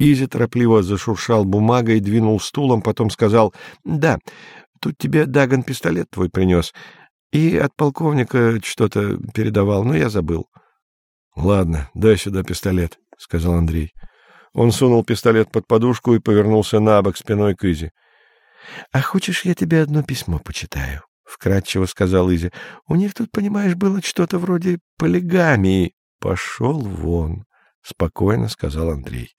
Изи торопливо зашуршал бумагой, двинул стулом, потом сказал, — Да, тут тебе Даган пистолет твой принес. И от полковника что-то передавал, но я забыл. — Ладно, дай сюда пистолет, — сказал Андрей. Он сунул пистолет под подушку и повернулся на бок спиной к Изи. — А хочешь, я тебе одно письмо почитаю? — вкратчиво сказал Изи. — У них тут, понимаешь, было что-то вроде полигамии. — Пошел вон, — спокойно сказал Андрей.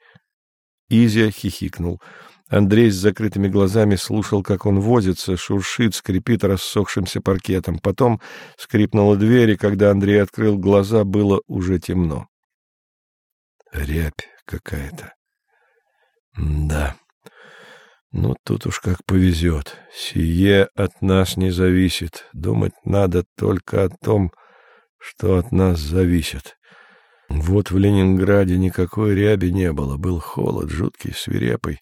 Изя хихикнул. Андрей с закрытыми глазами слушал, как он возится, шуршит, скрипит рассохшимся паркетом. Потом скрипнула дверь, и когда Андрей открыл глаза, было уже темно. Рябь какая-то. Да. Ну, тут уж как повезет. Сие от нас не зависит. Думать надо только о том, что от нас зависит. Вот в Ленинграде никакой ряби не было, был холод, жуткий, свирепый.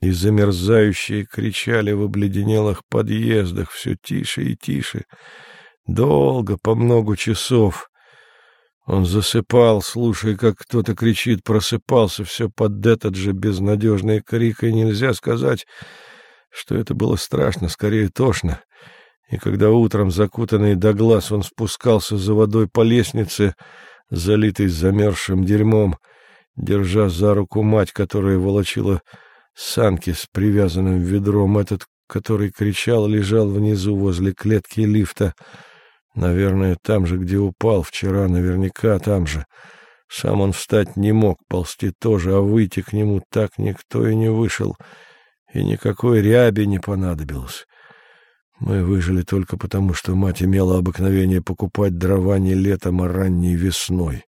И замерзающие кричали в обледенелых подъездах все тише и тише. Долго, по много часов. Он засыпал, слушая, как кто-то кричит, просыпался все под этот же безнадежный крик, и нельзя сказать, что это было страшно, скорее тошно. И когда утром, закутанный до глаз, он спускался за водой по лестнице, залитый замерзшим дерьмом, держа за руку мать, которая волочила санки с привязанным ведром, этот, который кричал, лежал внизу возле клетки лифта — Наверное, там же, где упал вчера, наверняка там же. Сам он встать не мог, ползти тоже, а выйти к нему так никто и не вышел, и никакой ряби не понадобилось. Мы выжили только потому, что мать имела обыкновение покупать дрова не летом, а ранней весной.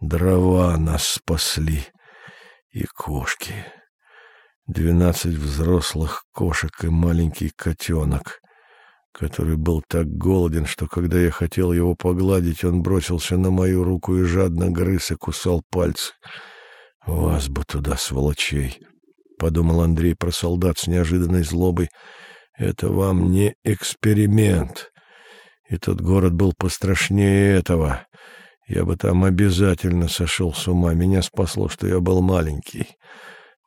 Дрова нас спасли. И кошки. Двенадцать взрослых кошек и маленький котенок который был так голоден, что когда я хотел его погладить, он бросился на мою руку и жадно грыз и кусал пальцы. «Вас бы туда, сволочей!» — подумал Андрей про солдат с неожиданной злобой. «Это вам не эксперимент. И тот город был пострашнее этого. Я бы там обязательно сошел с ума. Меня спасло, что я был маленький.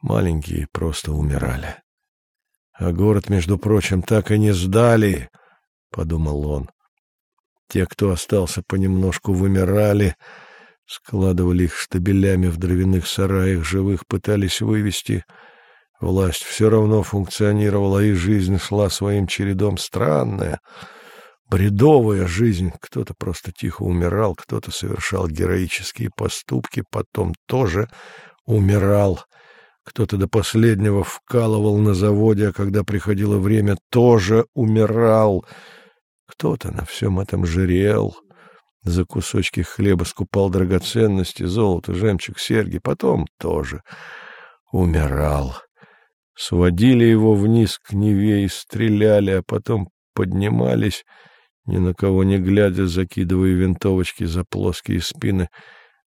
Маленькие просто умирали». А город, между прочим, так и не сдали, — подумал он. Те, кто остался понемножку, вымирали, складывали их штабелями в дровяных сараях, живых пытались вывести. Власть все равно функционировала, и жизнь шла своим чередом. Странная, бредовая жизнь. Кто-то просто тихо умирал, кто-то совершал героические поступки, потом тоже умирал. Кто-то до последнего вкалывал на заводе, а когда приходило время, тоже умирал. Кто-то на всем этом жирел, за кусочки хлеба скупал драгоценности, золото, жемчуг, серьги, потом тоже умирал. Сводили его вниз к Неве и стреляли, а потом поднимались, ни на кого не глядя, закидывая винтовочки за плоские спины —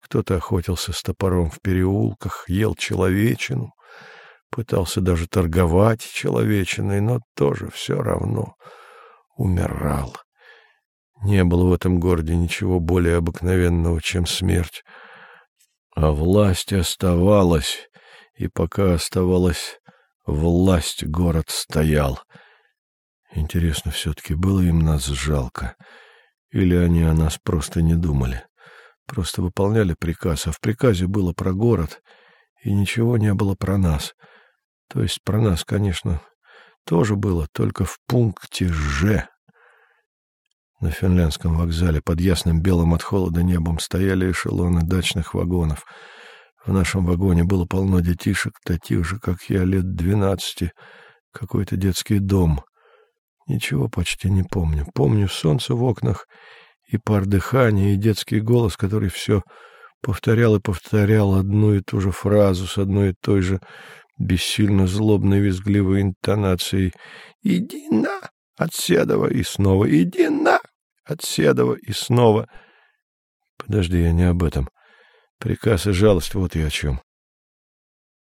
кто-то охотился с топором в переулках, ел человечину, пытался даже торговать человечиной, но тоже все равно умирал. Не было в этом городе ничего более обыкновенного, чем смерть. А власть оставалась, и пока оставалась власть, город стоял. Интересно, все-таки было им нас жалко, или они о нас просто не думали? Просто выполняли приказ, а в приказе было про город, и ничего не было про нас. То есть про нас, конечно, тоже было, только в пункте «Ж». На финляндском вокзале под ясным белым от холода небом стояли эшелоны дачных вагонов. В нашем вагоне было полно детишек, таких же, как я, лет двенадцати, какой-то детский дом. Ничего почти не помню. Помню солнце в окнах и пар дыхания, и детский голос, который все повторял и повторял одну и ту же фразу с одной и той же бессильно злобной визгливой интонацией «Иди на!» от Седова и снова «Иди на!» от Седова и снова. Подожди, я не об этом. Приказ и жалость, вот и о чем.